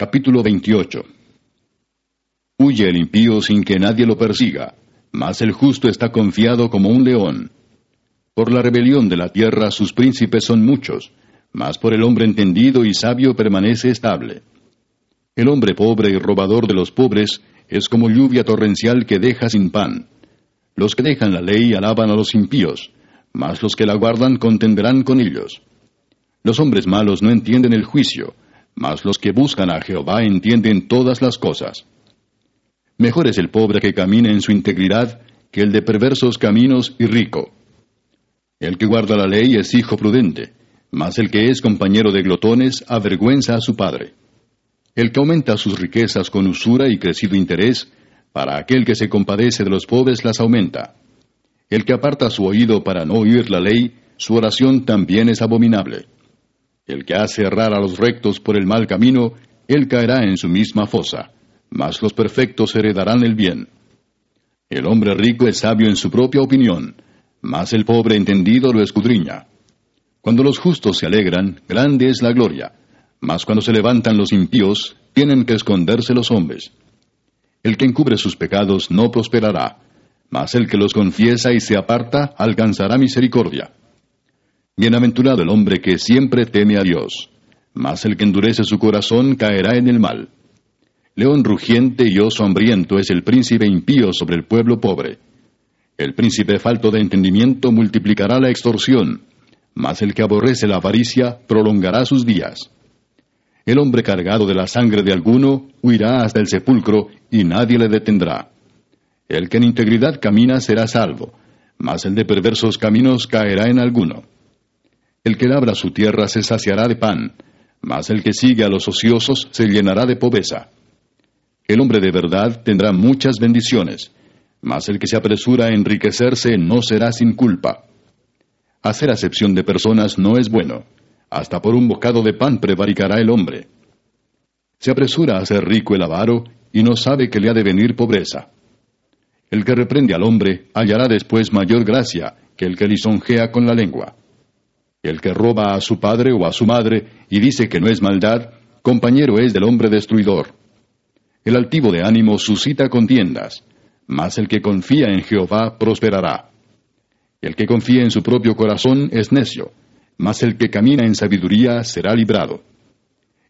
Capítulo 28 Huye el impío sin que nadie lo persiga, mas el justo está confiado como un león. Por la rebelión de la tierra sus príncipes son muchos, mas por el hombre entendido y sabio permanece estable. El hombre pobre y robador de los pobres es como lluvia torrencial que deja sin pan. Los que dejan la ley alaban a los impíos, mas los que la guardan contenderán con ellos. Los hombres malos no entienden el juicio, mas los que buscan a Jehová entienden todas las cosas. Mejor es el pobre que camina en su integridad que el de perversos caminos y rico. El que guarda la ley es hijo prudente, mas el que es compañero de glotones avergüenza a su padre. El que aumenta sus riquezas con usura y crecido interés, para aquel que se compadece de los pobres las aumenta. El que aparta su oído para no oír la ley, su oración también es abominable. El que hace errar a los rectos por el mal camino, él caerá en su misma fosa, mas los perfectos heredarán el bien. El hombre rico es sabio en su propia opinión, mas el pobre entendido lo escudriña. Cuando los justos se alegran, grande es la gloria, mas cuando se levantan los impíos, tienen que esconderse los hombres. El que encubre sus pecados no prosperará, mas el que los confiesa y se aparta alcanzará misericordia. Bienaventurado el hombre que siempre teme a Dios, mas el que endurece su corazón caerá en el mal. León rugiente y oso hambriento es el príncipe impío sobre el pueblo pobre. El príncipe falto de entendimiento multiplicará la extorsión, mas el que aborrece la avaricia prolongará sus días. El hombre cargado de la sangre de alguno huirá hasta el sepulcro y nadie le detendrá. El que en integridad camina será salvo, mas el de perversos caminos caerá en alguno. El que labra su tierra se saciará de pan, mas el que sigue a los ociosos se llenará de pobreza. El hombre de verdad tendrá muchas bendiciones, mas el que se apresura a enriquecerse no será sin culpa. Hacer acepción de personas no es bueno, hasta por un bocado de pan prevaricará el hombre. Se apresura a ser rico el avaro y no sabe que le ha de venir pobreza. El que reprende al hombre hallará después mayor gracia que el que lisonjea con la lengua. El que roba a su padre o a su madre y dice que no es maldad, compañero es del hombre destruidor. El altivo de ánimo suscita contiendas, mas el que confía en Jehová prosperará. El que confía en su propio corazón es necio, mas el que camina en sabiduría será librado.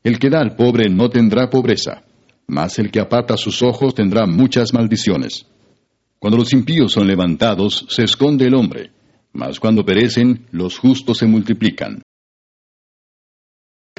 El que da al pobre no tendrá pobreza, mas el que aparta sus ojos tendrá muchas maldiciones. Cuando los impíos son levantados, se esconde el hombre mas cuando perecen, los justos se multiplican.